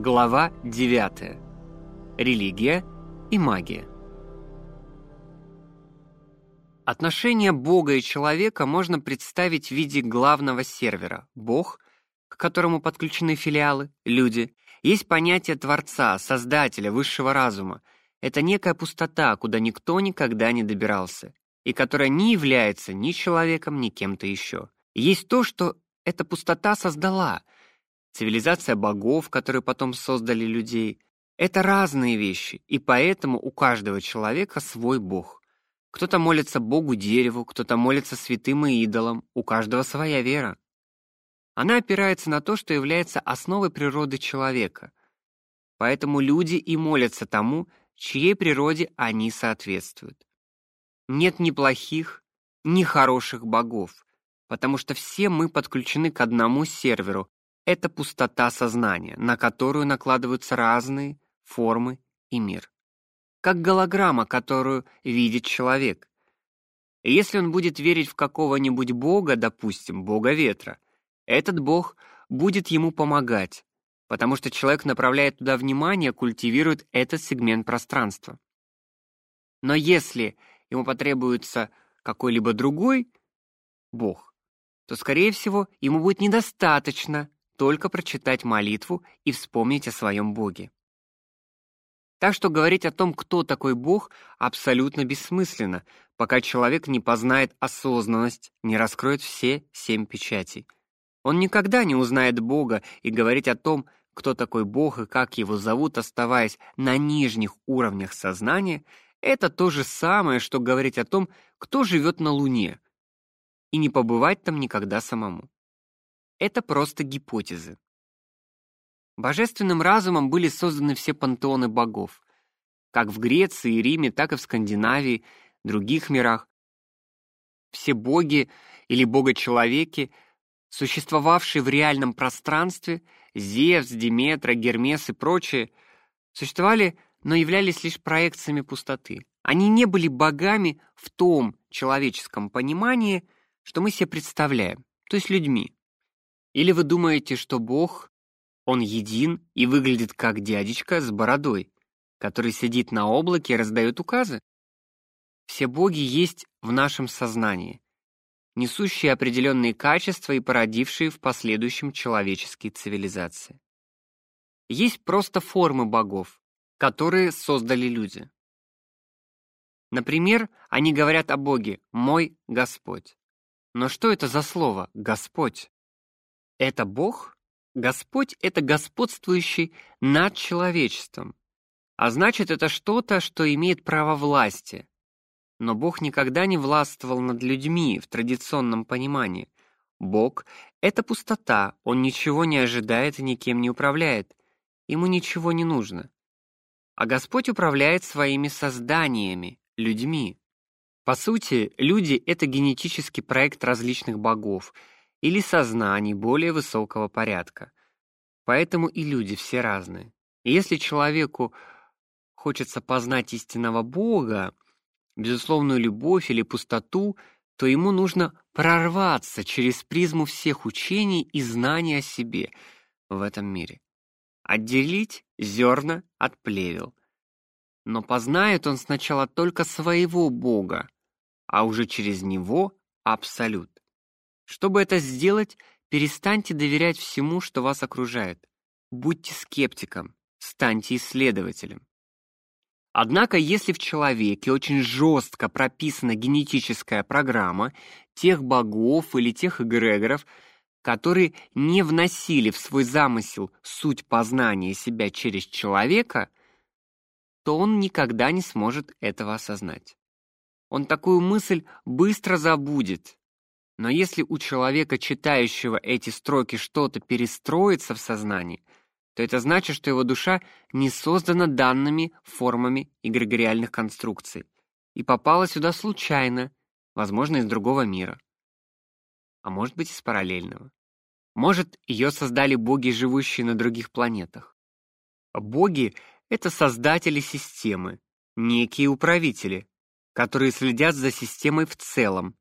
Глава 9. Религия и магия. Отношение Бога и человека можно представить в виде главного сервера. Бог, к которому подключены филиалы, люди, есть понятие Творца, Создателя, высшего разума. Это некая пустота, куда никто никогда не добирался, и которая не является ни человеком, ни кем-то еще. Есть то, что эта пустота создала. Цивилизация богов, которые потом создали людей. Это разные вещи, и поэтому у каждого человека свой бог. Кто-то молится богу дереву, кто-то молится святым и идолам, у каждого своя вера. Она опирается на то, что является основой природы человека. Поэтому люди и молятся тому, чьей природе они соответствуют. Нет ни плохих, ни хороших богов потому что все мы подключены к одному серверу. Это пустота сознания, на которую накладываются разные формы и мир. Как голограмма, которую видит человек. Если он будет верить в какого-нибудь бога, допустим, бога ветра, этот бог будет ему помогать, потому что человек направляет туда внимание, культивирует этот сегмент пространства. Но если ему потребуется какой-либо другой бог, то, скорее всего, ему будет недостаточно только прочитать молитву и вспомнить о своем Боге. Так что говорить о том, кто такой Бог, абсолютно бессмысленно, пока человек не познает осознанность, не раскроет все семь печатей. Он никогда не узнает Бога, и говорить о том, кто такой Бог и как его зовут, оставаясь на нижних уровнях сознания, это то же самое, что говорить о том, кто живет на Луне, и не побывать там никогда самому. Это просто гипотезы. Божественным разумом были созданы все пантеоны богов, как в Греции и Риме, так и в Скандинавии, других мирах. Все боги или богочеловеки, существовавшие в реальном пространстве, Зевс, Диметра, Гермес и прочие, существовали, но являлись лишь проекциями пустоты. Они не были богами в том человеческом понимании, что мы себе представляем, то есть людьми. Или вы думаете, что Бог, он един и выглядит как дядечка с бородой, который сидит на облаке и раздает указы? Все боги есть в нашем сознании, несущие определенные качества и породившие в последующем человеческие цивилизации. Есть просто формы богов, которые создали люди. Например, они говорят о Боге «мой Господь». Но что это за слово «Господь»? Это Бог? Господь — это господствующий над человечеством. А значит, это что-то, что имеет право власти. Но Бог никогда не властвовал над людьми в традиционном понимании. Бог — это пустота, Он ничего не ожидает и никем не управляет. Ему ничего не нужно. А Господь управляет своими созданиями, людьми. По сути, люди — это генетический проект различных богов или сознаний более высокого порядка. Поэтому и люди все разные. И если человеку хочется познать истинного Бога, безусловную любовь или пустоту, то ему нужно прорваться через призму всех учений и знаний о себе в этом мире. Отделить зерна от плевел. Но познает он сначала только своего Бога, а уже через него абсолют. Чтобы это сделать, перестаньте доверять всему, что вас окружает. Будьте скептиком, станьте исследователем. Однако, если в человеке очень жестко прописана генетическая программа тех богов или тех эгрегоров, которые не вносили в свой замысел суть познания себя через человека, то он никогда не сможет этого осознать он такую мысль быстро забудет. Но если у человека, читающего эти строки, что-то перестроится в сознании, то это значит, что его душа не создана данными формами эгрегориальных конструкций и попала сюда случайно, возможно, из другого мира. А может быть, из параллельного. Может, ее создали боги, живущие на других планетах. Боги — это создатели системы, некие управители, которые следят за системой в целом.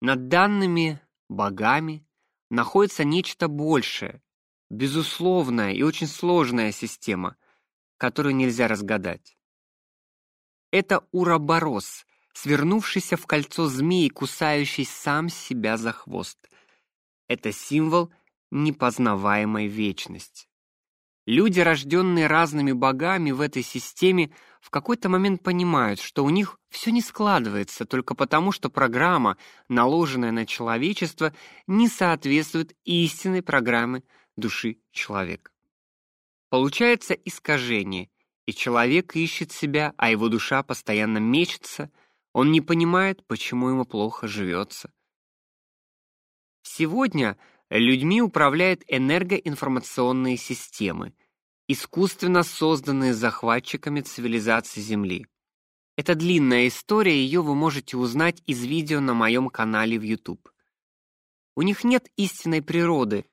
Над данными богами находится нечто большее, безусловная и очень сложная система, которую нельзя разгадать. Это уроборос, свернувшийся в кольцо змей, кусающий сам себя за хвост. Это символ непознаваемой вечности. Люди, рожденные разными богами в этой системе, в какой-то момент понимают, что у них все не складывается только потому, что программа, наложенная на человечество, не соответствует истинной программе души человека. Получается искажение, и человек ищет себя, а его душа постоянно мечется, он не понимает, почему ему плохо живется. Сегодня людьми управляют энергоинформационные системы, искусственно созданные захватчиками цивилизации Земли. Это длинная история, ее вы можете узнать из видео на моем канале в YouTube. У них нет истинной природы,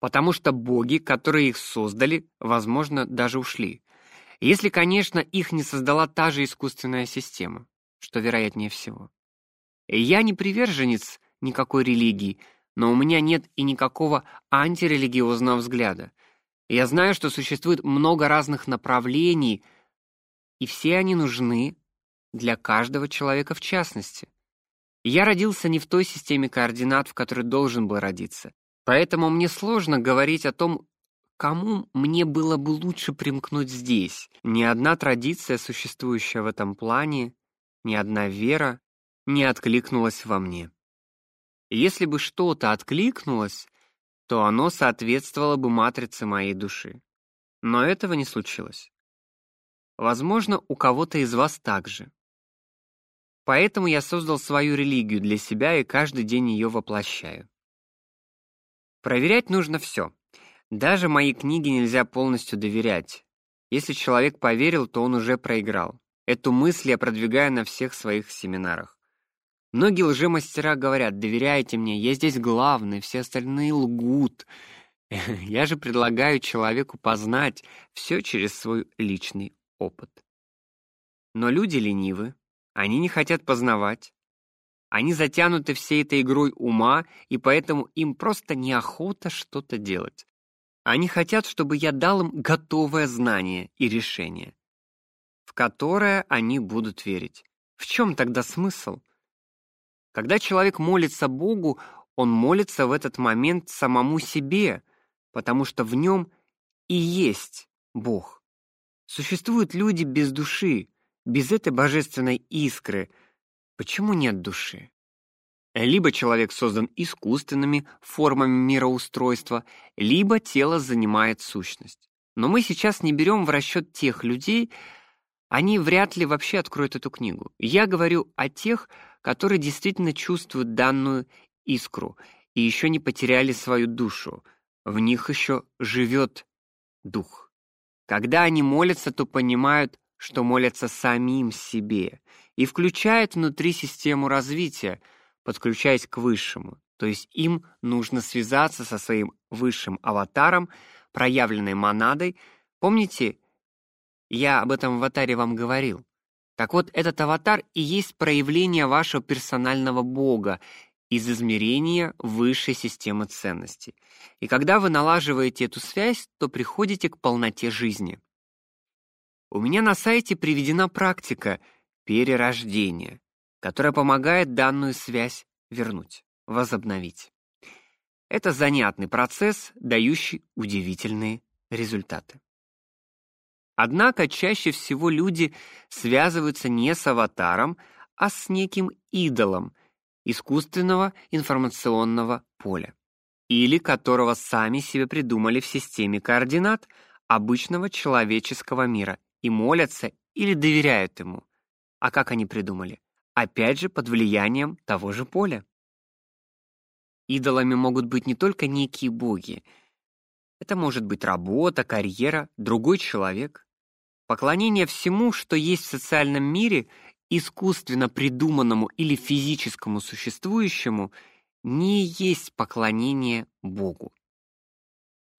потому что боги, которые их создали, возможно, даже ушли. Если, конечно, их не создала та же искусственная система, что вероятнее всего. Я не приверженец никакой религии, но у меня нет и никакого антирелигиозного взгляда. Я знаю, что существует много разных направлений, и все они нужны для каждого человека в частности. Я родился не в той системе координат, в которой должен был родиться. Поэтому мне сложно говорить о том, кому мне было бы лучше примкнуть здесь. Ни одна традиция, существующая в этом плане, ни одна вера не откликнулась во мне. Если бы что-то откликнулось, то оно соответствовало бы матрице моей души. Но этого не случилось. Возможно, у кого-то из вас так же. Поэтому я создал свою религию для себя и каждый день ее воплощаю. Проверять нужно все. Даже мои книги нельзя полностью доверять. Если человек поверил, то он уже проиграл. Эту мысль я продвигаю на всех своих семинарах. Многие лжемастера говорят: "Доверяйте мне, я здесь главный, все остальные лгут". Я же предлагаю человеку познать все через свой личный опыт. Но люди ленивы, они не хотят познавать. Они затянуты всей этой игрой ума, и поэтому им просто неохота что-то делать. Они хотят, чтобы я дал им готовое знание и решение, в которое они будут верить. В чем тогда смысл? Когда человек молится Богу, он молится в этот момент самому себе, потому что в нем и есть Бог. Существуют люди без души, без этой божественной искры — Почему нет души? Либо человек создан искусственными формами мироустройства, либо тело занимает сущность. Но мы сейчас не берем в расчет тех людей, они вряд ли вообще откроют эту книгу. Я говорю о тех, которые действительно чувствуют данную искру и еще не потеряли свою душу. В них еще живет дух. Когда они молятся, то понимают, что молятся самим себе и включает внутри систему развития, подключаясь к высшему. То есть им нужно связаться со своим высшим аватаром, проявленной монадой. Помните, я об этом аватаре вам говорил. Так вот, этот аватар и есть проявление вашего персонального бога из измерения высшей системы ценностей. И когда вы налаживаете эту связь, то приходите к полноте жизни. У меня на сайте приведена практика — перерождение, которое помогает данную связь вернуть, возобновить. Это занятный процесс, дающий удивительные результаты. Однако чаще всего люди связываются не с аватаром, а с неким идолом искусственного информационного поля, или которого сами себе придумали в системе координат обычного человеческого мира и молятся или доверяют ему. А как они придумали? Опять же, под влиянием того же поля. Идолами могут быть не только некие боги. Это может быть работа, карьера, другой человек. Поклонение всему, что есть в социальном мире, искусственно придуманному или физическому существующему, не есть поклонение Богу.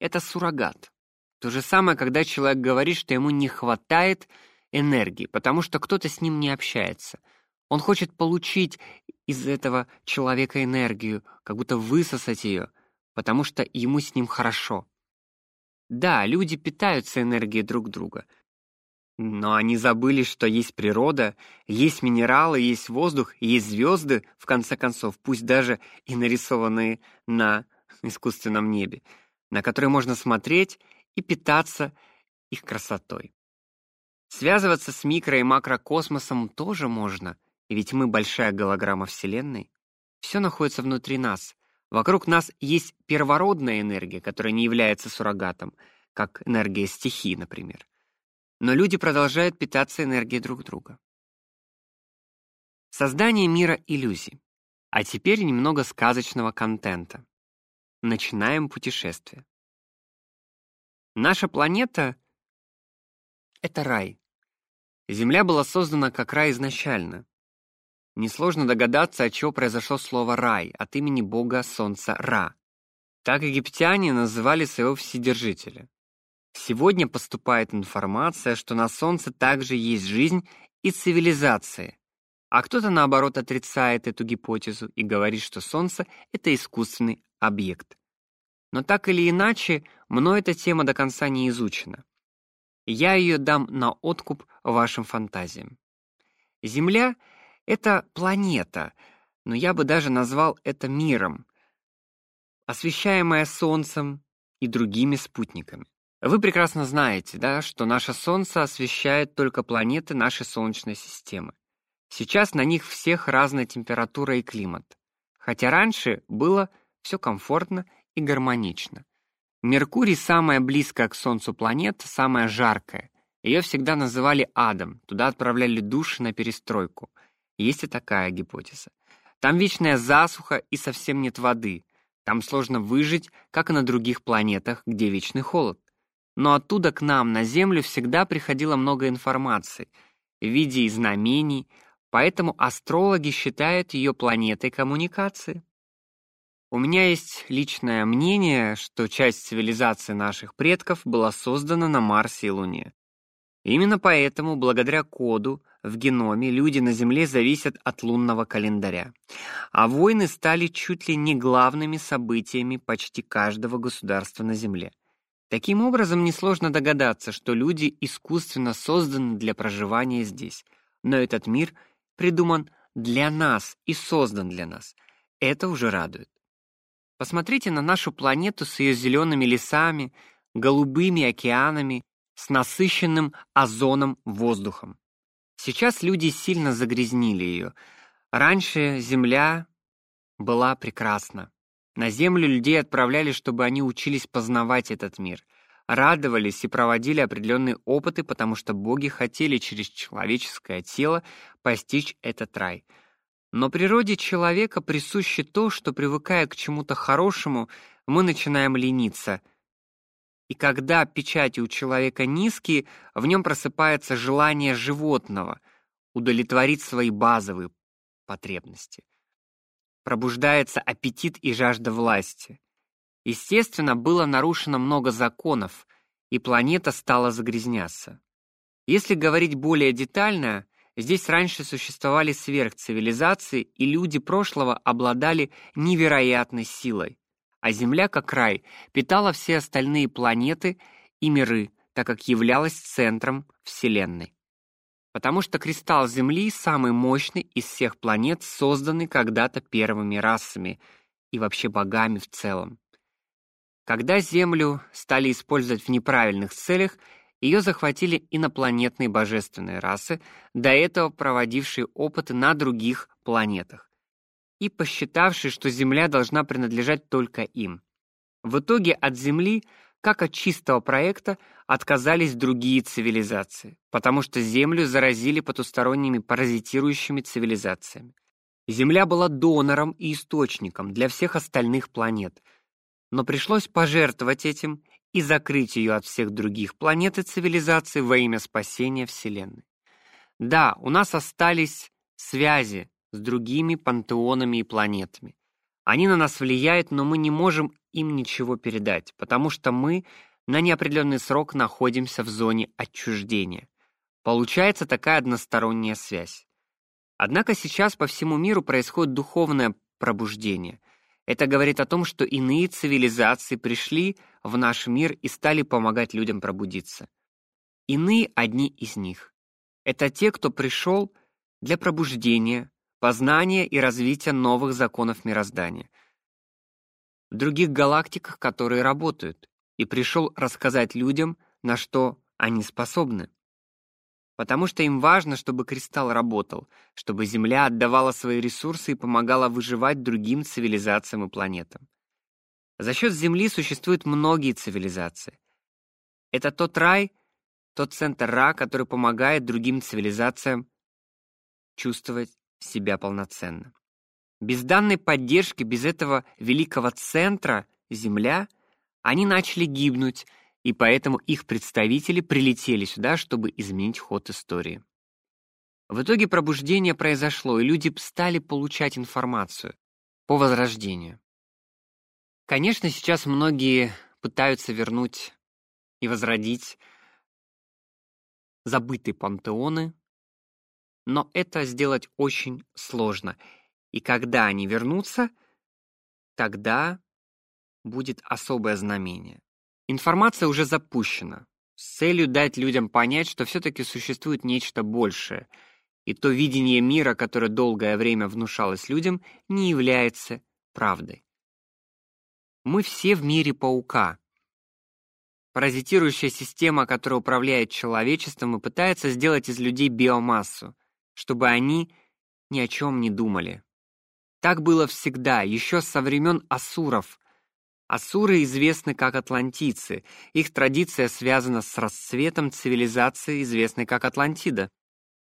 Это суррогат. То же самое, когда человек говорит, что ему не хватает энергии, потому что кто-то с ним не общается. Он хочет получить из этого человека энергию, как будто высосать ее, потому что ему с ним хорошо. Да, люди питаются энергией друг друга. Но они забыли, что есть природа, есть минералы, есть воздух, есть звезды, в конце концов, пусть даже и нарисованные на искусственном небе, на которые можно смотреть и питаться их красотой. Связываться с микро- и макрокосмосом тоже можно, ведь мы большая голограмма Вселенной. Все находится внутри нас. Вокруг нас есть первородная энергия, которая не является суррогатом, как энергия стихии, например. Но люди продолжают питаться энергией друг друга. Создание мира иллюзий. А теперь немного сказочного контента. Начинаем путешествие. Наша планета — это рай. Земля была создана как рай изначально. Несложно догадаться, от чего произошло слово «рай», от имени бога солнца Ра. Так египтяне называли своего вседержителя. Сегодня поступает информация, что на солнце также есть жизнь и цивилизация. А кто-то наоборот отрицает эту гипотезу и говорит, что солнце это искусственный объект. Но так или иначе, мной эта тема до конца не изучена. Я ее дам на откуп вашим фантазиям. Земля это планета, но я бы даже назвал это миром, освещаемая солнцем и другими спутниками. Вы прекрасно знаете, да, что наше солнце освещает только планеты нашей солнечной системы. Сейчас на них всех разная температура и климат. Хотя раньше было все комфортно и гармонично. Меркурий самая близкая к солнцу планета, самая жаркая. Ее всегда называли адом. Туда отправляли души на перестройку. Есть и такая гипотеза. Там вечная засуха и совсем нет воды. Там сложно выжить, как и на других планетах, где вечный холод. Но оттуда к нам, на Землю, всегда приходило много информации в виде знамений, поэтому астрологи считают ее планетой коммуникации. У меня есть личное мнение, что часть цивилизации наших предков была создана на Марсе и Луне. Именно поэтому, благодаря коду, в геноме люди на Земле зависят от лунного календаря. А войны стали чуть ли не главными событиями почти каждого государства на Земле. Таким образом, несложно догадаться, что люди искусственно созданы для проживания здесь. Но этот мир придуман для нас и создан для нас. Это уже радует. Посмотрите на нашу планету с ее зелеными лесами, голубыми океанами, с насыщенным озоном воздухом. Сейчас люди сильно загрязнили ее. Раньше Земля была прекрасна. На Землю людей отправляли, чтобы они учились познавать этот мир, радовались и проводили определенные опыты, потому что боги хотели через человеческое тело постичь этот рай. Но природе человека присуще то, что привыкая к чему-то хорошему, мы начинаем лениться, и когда печати у человека низкие, в нем просыпается желание животного удовлетворить свои базовые потребности. Пробуждается аппетит и жажда власти. Естественно, было нарушено много законов, и планета стала загрязняться. Если говорить более детально, здесь раньше существовали сверхцивилизации, и люди прошлого обладали невероятной силой а Земля, как рай, питала все остальные планеты и миры, так как являлась центром Вселенной. Потому что кристалл Земли самый мощный из всех планет, созданный когда-то первыми расами и вообще богами в целом. Когда Землю стали использовать в неправильных целях, ее захватили инопланетные божественные расы, до этого проводившие опыты на других планетах и посчитавший, что Земля должна принадлежать только им. В итоге от Земли, как от чистого проекта, отказались другие цивилизации, потому что Землю заразили потусторонними паразитирующими цивилизациями. Земля была донором и источником для всех остальных планет, но пришлось пожертвовать этим и закрыть ее от всех других планет и цивилизаций во имя спасения Вселенной. Да, у нас остались связи с другими пантеонами и планетами. Они на нас влияют, но мы не можем им ничего передать, потому что мы на неопределенный срок находимся в зоне отчуждения. Получается такая односторонняя связь. Однако сейчас по всему миру происходит духовное пробуждение. Это говорит о том, что иные цивилизации пришли в наш мир и стали помогать людям пробудиться. Иные одни из них. Это те, кто пришел для пробуждения, познания и развития новых законов мироздания. В других галактиках, которые работают, и пришел рассказать людям, на что они способны. Потому что им важно, чтобы кристалл работал, чтобы Земля отдавала свои ресурсы и помогала выживать другим цивилизациям и планетам. За счет Земли существуют многие цивилизации. Это тот рай, тот центр Ра, который помогает другим цивилизациям чувствовать себя полноценно. Без данной поддержки, без этого великого центра Земля, они начали гибнуть, и поэтому их представители прилетели сюда, чтобы изменить ход истории. В итоге пробуждение произошло, и люди стали получать информацию по возрождению. Конечно, сейчас многие пытаются вернуть и возродить забытые пантеоны, но это сделать очень сложно. И когда они вернутся, тогда будет особое знамение. Информация уже запущена с целью дать людям понять, что все таки существует нечто большее, и то видение мира, которое долгое время внушалось людям, не является правдой. Мы все в мире паука, Паразитирующая система, которая управляет человечеством и пытается сделать из людей биомассу, чтобы они ни о чем не думали. Так было всегда, еще со времен асуров. Асуры известны как атлантийцы. Их традиция связана с расцветом цивилизации, известной как Атлантида.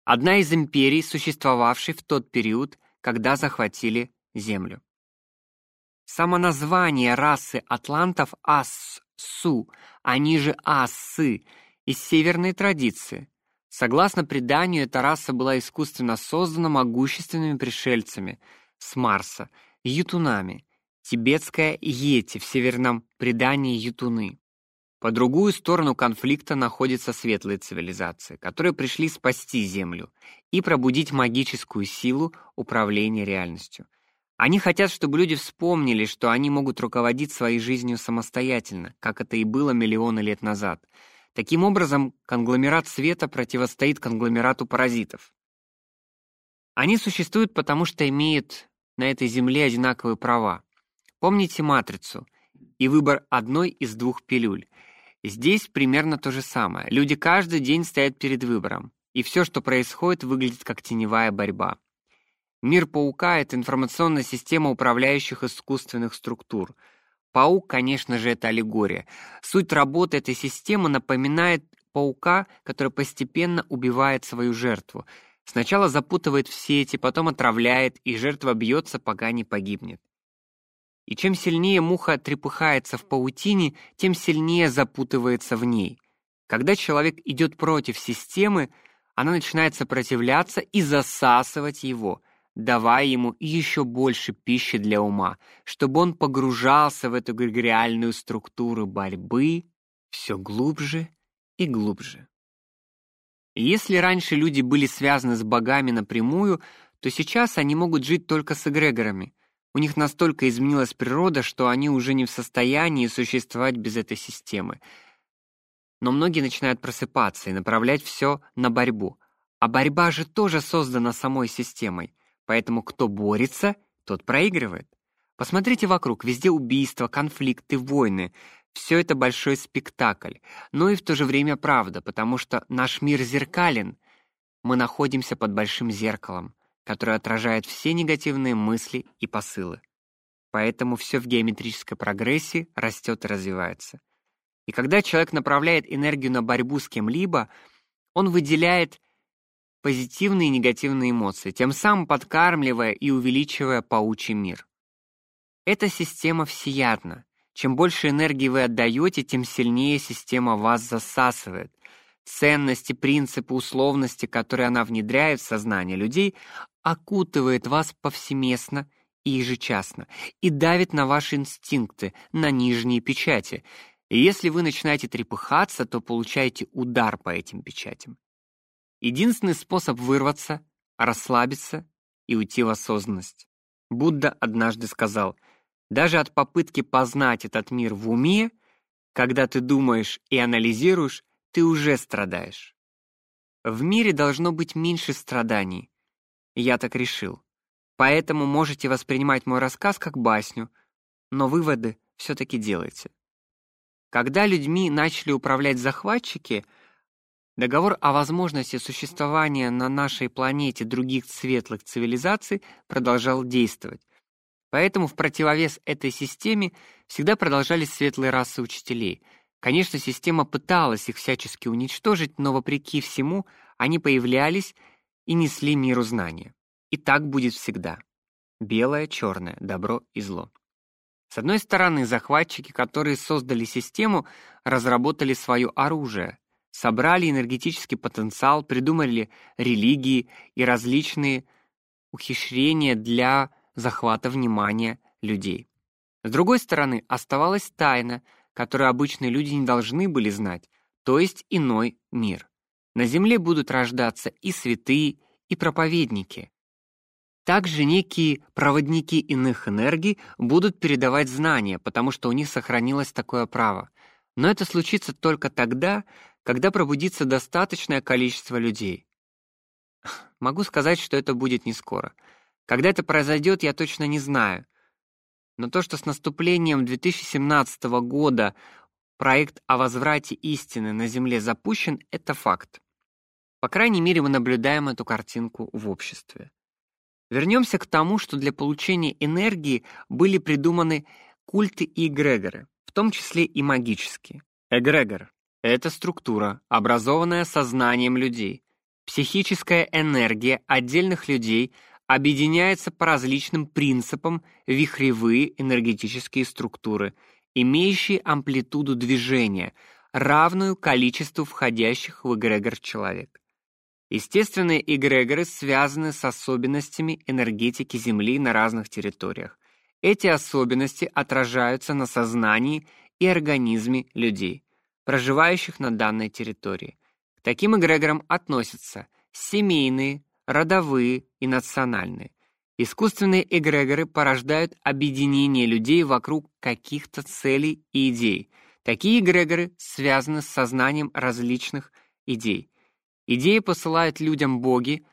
Одна из империй, существовавшей в тот период, когда захватили Землю. Само название расы атлантов Ассу они же ассы, из северной традиции. Согласно преданию, эта раса была искусственно создана могущественными пришельцами с Марса, ютунами, тибетская йети в северном предании ютуны. По другую сторону конфликта находятся светлые цивилизации, которые пришли спасти Землю и пробудить магическую силу управления реальностью. Они хотят, чтобы люди вспомнили, что они могут руководить своей жизнью самостоятельно, как это и было миллионы лет назад. Таким образом, конгломерат света противостоит конгломерату паразитов. Они существуют потому, что имеют на этой земле одинаковые права. Помните матрицу и выбор одной из двух пилюль. Здесь примерно то же самое. Люди каждый день стоят перед выбором, и все, что происходит, выглядит как теневая борьба. Мир паука — это информационная система управляющих искусственных структур. Паук, конечно же, это аллегория. Суть работы этой системы напоминает паука, который постепенно убивает свою жертву. Сначала запутывает в сети, потом отравляет, и жертва бьется, пока не погибнет. И чем сильнее муха трепыхается в паутине, тем сильнее запутывается в ней. Когда человек идет против системы, она начинает сопротивляться и засасывать его — давая ему еще больше пищи для ума, чтобы он погружался в эту эгрегориальную структуру борьбы все глубже и глубже. если раньше люди были связаны с богами напрямую, то сейчас они могут жить только с эгрегорами. У них настолько изменилась природа, что они уже не в состоянии существовать без этой системы. Но многие начинают просыпаться и направлять все на борьбу. А борьба же тоже создана самой системой. Поэтому кто борется, тот проигрывает. Посмотрите вокруг, везде убийства, конфликты, войны. Все это большой спектакль, но и в то же время правда, потому что наш мир зеркален. Мы находимся под большим зеркалом, которое отражает все негативные мысли и посылы. Поэтому все в геометрической прогрессии растет и развивается. И когда человек направляет энергию на борьбу с кем-либо, он выделяет позитивные и негативные эмоции, тем самым подкармливая и увеличивая паучий мир. Эта система всеядна. Чем больше энергии вы отдаете, тем сильнее система вас засасывает. Ценности, принципы, условности, которые она внедряет в сознание людей, окутывает вас повсеместно и ежечасно и давит на ваши инстинкты, на нижние печати. И если вы начинаете трепыхаться, то получаете удар по этим печатям. Единственный способ вырваться, расслабиться и уйти в осознанность. Будда однажды сказал: Даже от попытки познать этот мир в уме, когда ты думаешь и анализируешь, ты уже страдаешь. В мире должно быть меньше страданий. Я так решил. Поэтому можете воспринимать мой рассказ как басню, но выводы все таки делайте. Когда людьми начали управлять захватчики, договор о возможности существования на нашей планете других светлых цивилизаций продолжал действовать. Поэтому в противовес этой системе всегда продолжались светлые расы учителей — Конечно, система пыталась их всячески уничтожить, но вопреки всему они появлялись и несли миру знания. И так будет всегда. Белое, черное, добро и зло. С одной стороны, захватчики, которые создали систему, разработали свое оружие, собрали энергетический потенциал, придумали религии и различные ухищрения для захвата внимания людей. С другой стороны, оставалась тайна, которую обычные люди не должны были знать, то есть иной мир. На земле будут рождаться и святые, и проповедники. Также некие проводники иных энергий будут передавать знания, потому что у них сохранилось такое право. Но это случится только тогда, когда пробудится достаточное количество людей. Могу сказать, что это будет не скоро. Когда это произойдет, я точно не знаю. Но то, что с наступлением 2017 года проект о возврате истины на Земле запущен, это факт. По крайней мере, мы наблюдаем эту картинку в обществе. Вернемся к тому, что для получения энергии были придуманы культы и эгрегоры, в том числе и магические. Эгрегор — это структура, образованная сознанием людей, психическая энергия отдельных людей — объединяется по различным принципам вихревые энергетические структуры, имеющие амплитуду движения, равную количеству входящих в эгрегор человек. Естественные эгрегоры связаны с особенностями энергетики Земли на разных территориях. Эти особенности отражаются на сознании и организме людей, проживающих на данной территории. К таким эгрегорам относятся семейные, родовые и национальные. Искусственные эгрегоры порождают объединение людей вокруг каких-то целей и идей. Такие эгрегоры связаны с сознанием различных идей. Идеи посылают людям боги,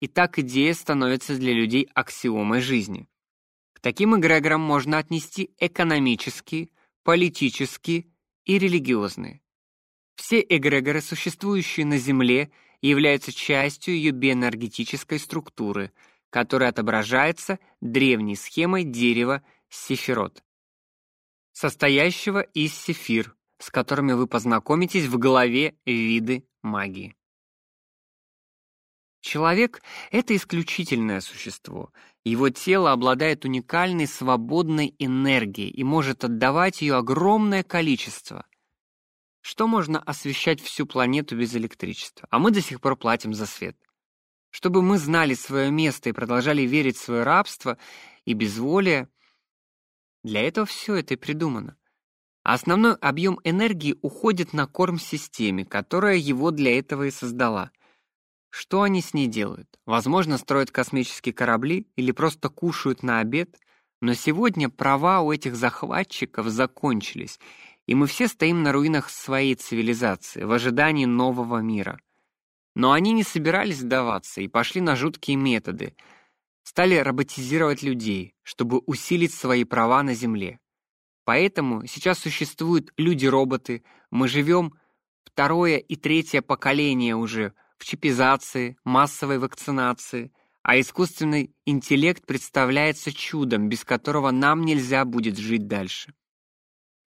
и так идея становится для людей аксиомой жизни. К таким эгрегорам можно отнести экономические, политические и религиозные. Все эгрегоры, существующие на Земле, являются частью ее биоэнергетической структуры, которая отображается древней схемой дерева сефирот, состоящего из сефир, с которыми вы познакомитесь в главе «Виды магии». Человек — это исключительное существо. Его тело обладает уникальной свободной энергией и может отдавать ее огромное количество. Что можно освещать всю планету без электричества? А мы до сих пор платим за свет. Чтобы мы знали свое место и продолжали верить в свое рабство и безволие, для этого все это и придумано. А основной объем энергии уходит на корм системе, которая его для этого и создала. Что они с ней делают? Возможно, строят космические корабли или просто кушают на обед, но сегодня права у этих захватчиков закончились, и мы все стоим на руинах своей цивилизации в ожидании нового мира. Но они не собирались сдаваться и пошли на жуткие методы. Стали роботизировать людей, чтобы усилить свои права на Земле. Поэтому сейчас существуют люди-роботы, мы живем второе и третье поколение уже в чипизации, массовой вакцинации, а искусственный интеллект представляется чудом, без которого нам нельзя будет жить дальше.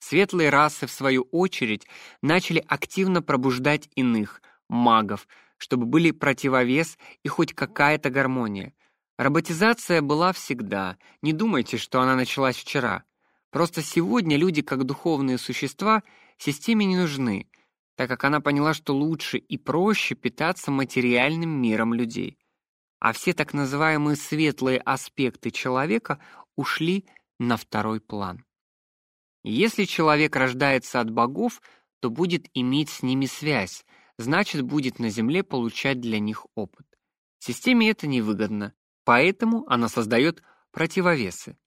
Светлые расы, в свою очередь, начали активно пробуждать иных, магов, чтобы были противовес и хоть какая-то гармония. Роботизация была всегда, не думайте, что она началась вчера. Просто сегодня люди, как духовные существа, системе не нужны, так как она поняла, что лучше и проще питаться материальным миром людей. А все так называемые светлые аспекты человека ушли на второй план. Если человек рождается от богов, то будет иметь с ними связь, значит, будет на земле получать для них опыт. Системе это невыгодно, поэтому она создает противовесы.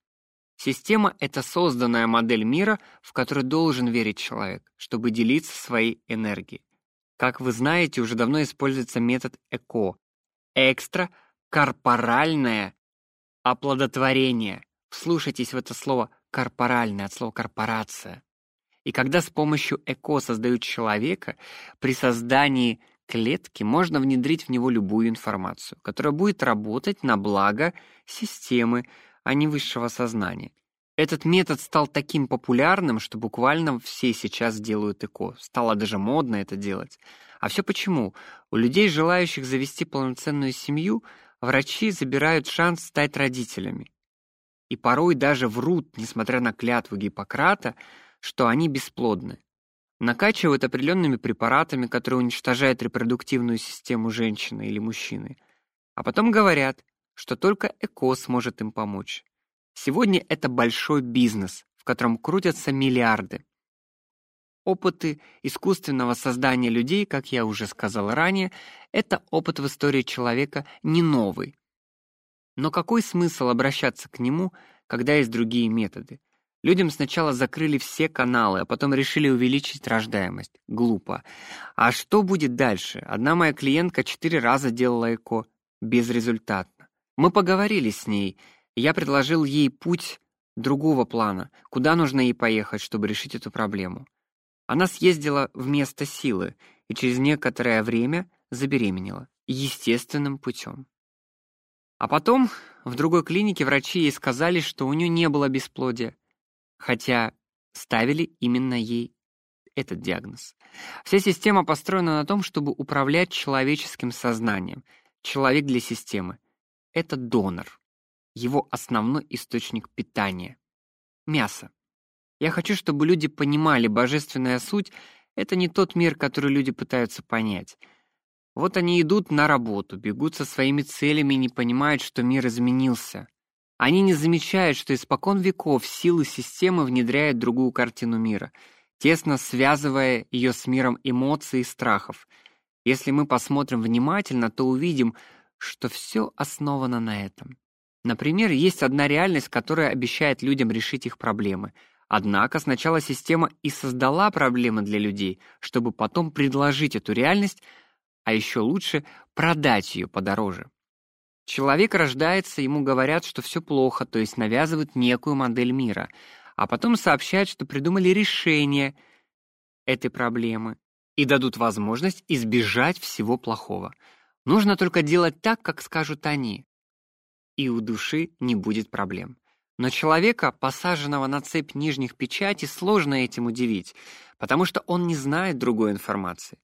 Система — это созданная модель мира, в которую должен верить человек, чтобы делиться своей энергией. Как вы знаете, уже давно используется метод ЭКО — экстра-корпоральное оплодотворение. Вслушайтесь в это слово «корпоральное» от слова «корпорация». И когда с помощью ЭКО создают человека, при создании клетки можно внедрить в него любую информацию, которая будет работать на благо системы, а не высшего сознания. Этот метод стал таким популярным, что буквально все сейчас делают ЭКО. Стало даже модно это делать. А все почему? У людей, желающих завести полноценную семью, врачи забирают шанс стать родителями. И порой даже врут, несмотря на клятву Гиппократа, что они бесплодны. Накачивают определенными препаратами, которые уничтожают репродуктивную систему женщины или мужчины. А потом говорят, что только ЭКО сможет им помочь. Сегодня это большой бизнес, в котором крутятся миллиарды. Опыты искусственного создания людей, как я уже сказал ранее, это опыт в истории человека не новый. Но какой смысл обращаться к нему, когда есть другие методы? Людям сначала закрыли все каналы, а потом решили увеличить рождаемость. Глупо. А что будет дальше? Одна моя клиентка четыре раза делала ЭКО безрезультатно. Мы поговорили с ней. Я предложил ей путь другого плана, куда нужно ей поехать, чтобы решить эту проблему. Она съездила в место силы и через некоторое время забеременела естественным путем. А потом в другой клинике врачи ей сказали, что у нее не было бесплодия хотя ставили именно ей этот диагноз. Вся система построена на том, чтобы управлять человеческим сознанием. Человек для системы — это донор, его основной источник питания — мясо. Я хочу, чтобы люди понимали, божественная суть — это не тот мир, который люди пытаются понять. Вот они идут на работу, бегут со своими целями и не понимают, что мир изменился. Они не замечают, что испокон веков силы системы внедряют другую картину мира, тесно связывая ее с миром эмоций и страхов. Если мы посмотрим внимательно, то увидим, что все основано на этом. Например, есть одна реальность, которая обещает людям решить их проблемы. Однако сначала система и создала проблемы для людей, чтобы потом предложить эту реальность, а еще лучше продать ее подороже. Человек рождается, ему говорят, что все плохо, то есть навязывают некую модель мира, а потом сообщают, что придумали решение этой проблемы и дадут возможность избежать всего плохого. Нужно только делать так, как скажут они, и у души не будет проблем. Но человека, посаженного на цепь нижних печатей, сложно этим удивить, потому что он не знает другой информации.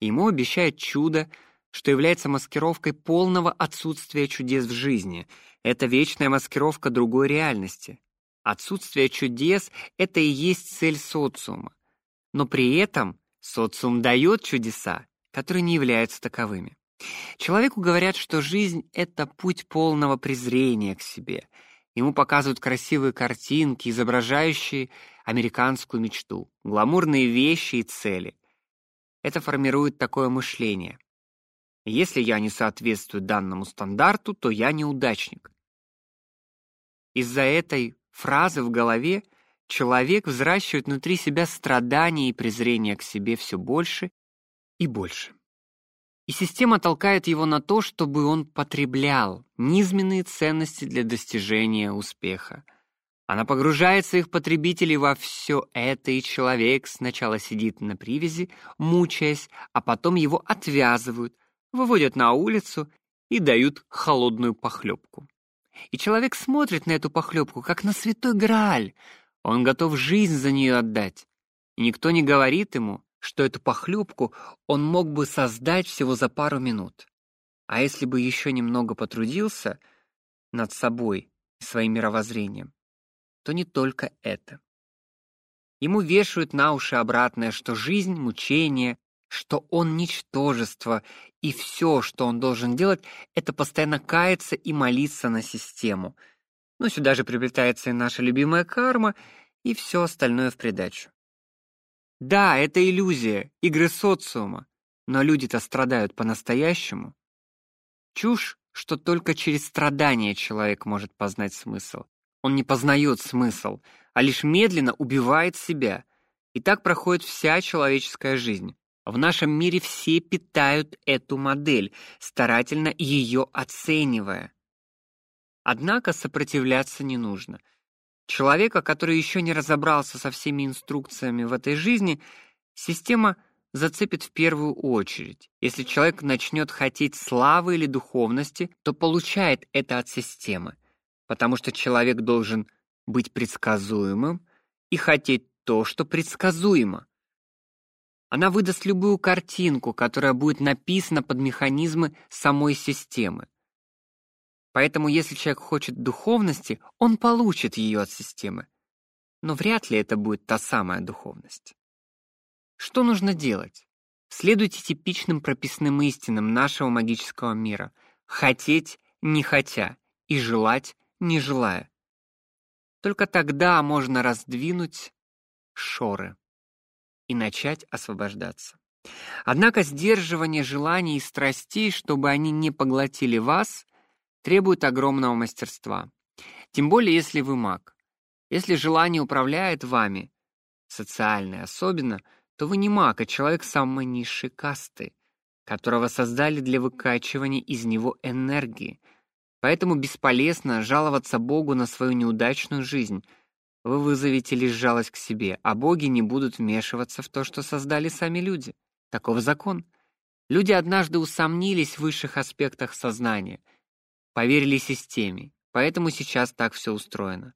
Ему обещают чудо, что является маскировкой полного отсутствия чудес в жизни. Это вечная маскировка другой реальности. Отсутствие чудес — это и есть цель социума. Но при этом социум дает чудеса, которые не являются таковыми. Человеку говорят, что жизнь — это путь полного презрения к себе. Ему показывают красивые картинки, изображающие американскую мечту, гламурные вещи и цели. Это формирует такое мышление. Если я не соответствую данному стандарту, то я неудачник. Из-за этой фразы в голове человек взращивает внутри себя страдания и презрение к себе все больше и больше. И система толкает его на то, чтобы он потреблял низменные ценности для достижения успеха. Она погружает своих потребителей во все это, и человек сначала сидит на привязи, мучаясь, а потом его отвязывают – выводят на улицу и дают холодную похлебку. И человек смотрит на эту похлебку, как на святой Грааль. Он готов жизнь за нее отдать. И никто не говорит ему, что эту похлебку он мог бы создать всего за пару минут. А если бы еще немного потрудился над собой и своим мировоззрением, то не только это. Ему вешают на уши обратное, что жизнь — мучение, что он ничтожество, и все, что он должен делать, это постоянно каяться и молиться на систему. Но сюда же приплетается и наша любимая карма, и все остальное в придачу. Да, это иллюзия, игры социума, но люди-то страдают по-настоящему. Чушь, что только через страдания человек может познать смысл. Он не познает смысл, а лишь медленно убивает себя. И так проходит вся человеческая жизнь. В нашем мире все питают эту модель, старательно ее оценивая. Однако сопротивляться не нужно. Человека, который еще не разобрался со всеми инструкциями в этой жизни, система зацепит в первую очередь. Если человек начнет хотеть славы или духовности, то получает это от системы, потому что человек должен быть предсказуемым и хотеть то, что предсказуемо. Она выдаст любую картинку, которая будет написана под механизмы самой системы. Поэтому если человек хочет духовности, он получит ее от системы. Но вряд ли это будет та самая духовность. Что нужно делать? Следуйте типичным прописным истинам нашего магического мира: хотеть не хотя и желать не желая. Только тогда можно раздвинуть шоры и начать освобождаться. Однако сдерживание желаний и страстей, чтобы они не поглотили вас, требует огромного мастерства. Тем более, если вы маг. Если желание управляет вами, социальное особенно, то вы не маг, а человек самой низшей касты, которого создали для выкачивания из него энергии. Поэтому бесполезно жаловаться Богу на свою неудачную жизнь – вы вызовете лишь жалость к себе, а боги не будут вмешиваться в то, что создали сами люди. Таков закон. Люди однажды усомнились в высших аспектах сознания, поверили системе, поэтому сейчас так все устроено.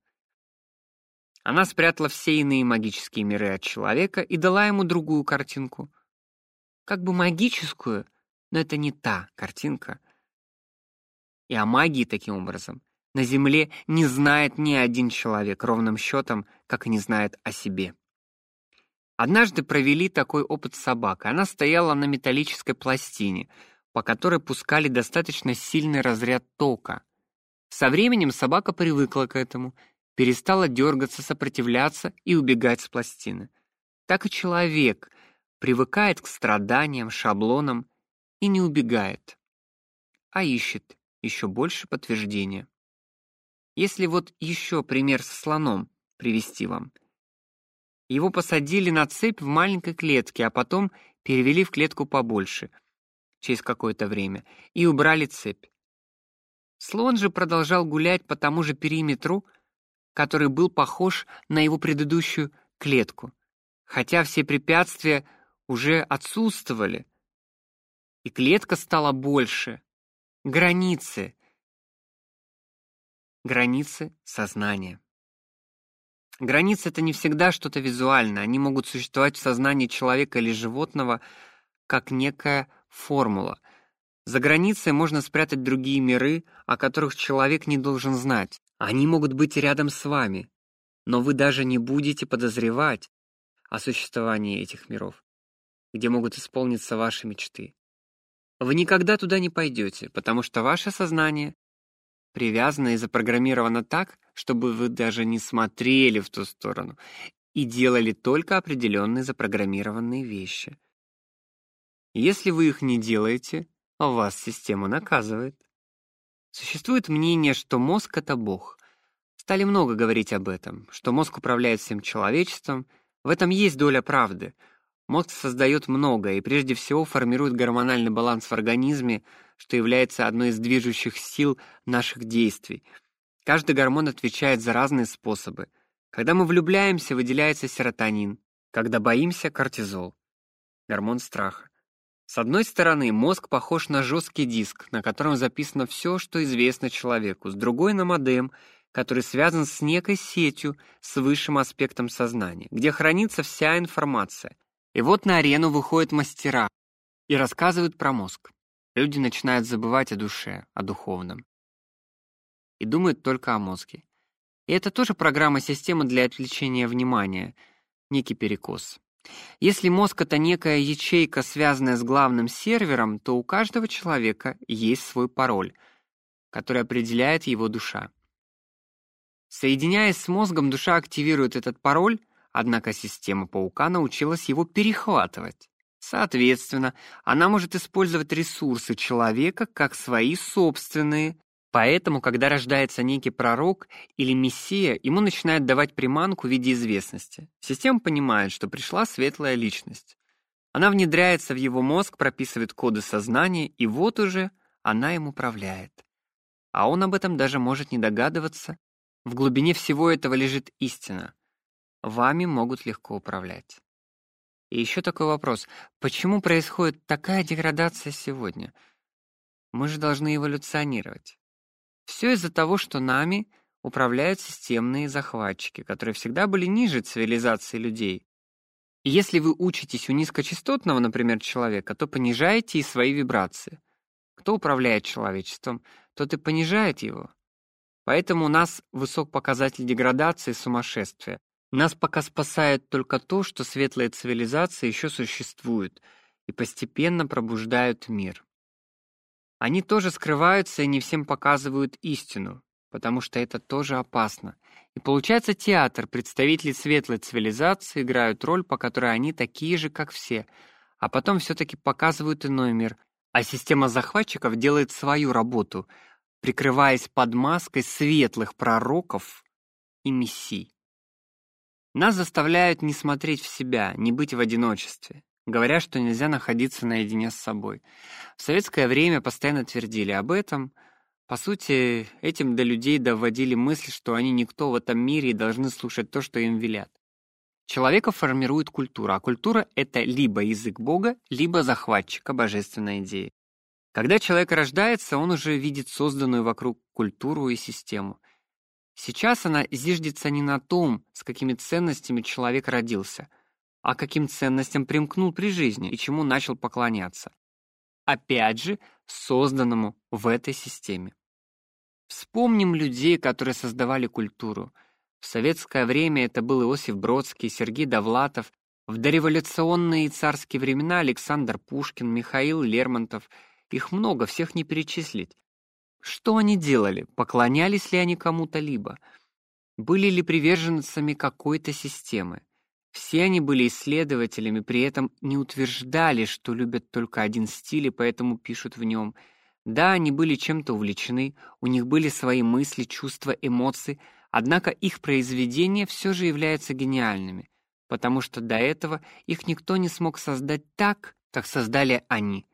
Она спрятала все иные магические миры от человека и дала ему другую картинку. Как бы магическую, но это не та картинка. И о магии таким образом на земле не знает ни один человек ровным счетом, как и не знает о себе. Однажды провели такой опыт с собакой. Она стояла на металлической пластине, по которой пускали достаточно сильный разряд тока. Со временем собака привыкла к этому, перестала дергаться, сопротивляться и убегать с пластины. Так и человек привыкает к страданиям, шаблонам и не убегает, а ищет еще больше подтверждения. Если вот еще пример со слоном привести вам. Его посадили на цепь в маленькой клетке, а потом перевели в клетку побольше через какое-то время и убрали цепь. Слон же продолжал гулять по тому же периметру, который был похож на его предыдущую клетку, хотя все препятствия уже отсутствовали, и клетка стала больше. Границы, Границы сознания. Границы это не всегда что-то визуальное, они могут существовать в сознании человека или животного как некая формула. За границей можно спрятать другие миры, о которых человек не должен знать. Они могут быть рядом с вами, но вы даже не будете подозревать о существовании этих миров, где могут исполниться ваши мечты. Вы никогда туда не пойдете, потому что ваше сознание привязана и запрограммирована так, чтобы вы даже не смотрели в ту сторону и делали только определенные запрограммированные вещи. Если вы их не делаете, вас система наказывает. Существует мнение, что мозг это бог. Стали много говорить об этом, что мозг управляет всем человечеством. В этом есть доля правды. Мозг создает многое и прежде всего формирует гормональный баланс в организме, что является одной из движущих сил наших действий. Каждый гормон отвечает за разные способы. Когда мы влюбляемся, выделяется серотонин, когда боимся кортизол, гормон страха. С одной стороны, мозг похож на жесткий диск, на котором записано все, что известно человеку, с другой на модем, который связан с некой сетью с высшим аспектом сознания, где хранится вся информация. И вот на арену выходят мастера и рассказывают про мозг. Люди начинают забывать о душе, о духовном. И думают только о мозге. И это тоже программа системы для отвлечения внимания, некий перекос. Если мозг это некая ячейка, связанная с главным сервером, то у каждого человека есть свой пароль, который определяет его душа. Соединяясь с мозгом, душа активирует этот пароль, Однако система паука научилась его перехватывать. Соответственно, она может использовать ресурсы человека как свои собственные, Поэтому, когда рождается некий пророк или мессия, ему начинают давать приманку в виде известности. Система понимает, что пришла светлая личность. Она внедряется в его мозг, прописывает коды сознания, и вот уже она им управляет. А он об этом даже может не догадываться. В глубине всего этого лежит истина. Вами могут легко управлять. И еще такой вопрос. Почему происходит такая деградация сегодня? Мы же должны эволюционировать. Все из-за того, что нами управляют системные захватчики, которые всегда были ниже цивилизации людей. И если вы учитесь у низкочастотного, например, человека, то понижаете и свои вибрации. Кто управляет человечеством, тот и понижает его. Поэтому у нас высок показатель деградации и сумасшествия. Нас пока спасает только то, что светлые цивилизации еще существуют и постепенно пробуждают мир. Они тоже скрываются и не всем показывают истину, потому что это тоже опасно. И получается театр, представители светлой цивилизации играют роль, по которой они такие же, как все, а потом все таки показывают иной мир, а система захватчиков делает свою работу, прикрываясь под маской светлых пророков и мессий. Нас заставляют не смотреть в себя, не быть в одиночестве говоря, что нельзя находиться наедине с собой. В советское время постоянно твердили об этом. По сути, этим до людей доводили мысль, что они никто в этом мире и должны слушать то, что им велят. Человека формирует культура, а культура — это либо язык Бога, либо захватчика божественной идеи. Когда человек рождается, он уже видит созданную вокруг культуру и систему. Сейчас она зиждется не на том, с какими ценностями человек родился — а каким ценностям примкнул при жизни и чему начал поклоняться. Опять же, созданному в этой системе. Вспомним людей, которые создавали культуру. В советское время это был Иосиф Бродский, Сергей Довлатов, в дореволюционные и царские времена Александр Пушкин, Михаил Лермонтов. Их много, всех не перечислить. Что они делали? Поклонялись ли они кому-то либо? Были ли приверженцами какой-то системы? Все они были исследователями, при этом не утверждали, что любят только один стиль и поэтому пишут в нем. Да, они были чем-то увлечены, у них были свои мысли, чувства, эмоции, однако их произведения все же являются гениальными, потому что до этого их никто не смог создать так, как создали они,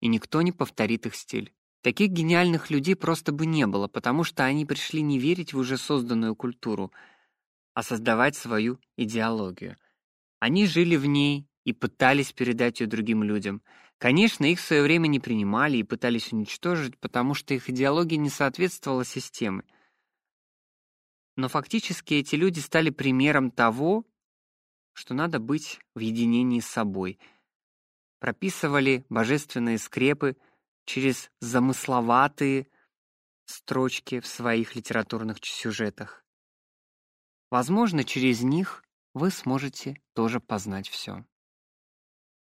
и никто не повторит их стиль. Таких гениальных людей просто бы не было, потому что они пришли не верить в уже созданную культуру, а создавать свою идеологию. Они жили в ней и пытались передать ее другим людям. Конечно, их в свое время не принимали и пытались уничтожить, потому что их идеология не соответствовала системе. Но фактически эти люди стали примером того, что надо быть в единении с собой. Прописывали божественные скрепы через замысловатые строчки в своих литературных сюжетах. Возможно, через них вы сможете тоже познать все.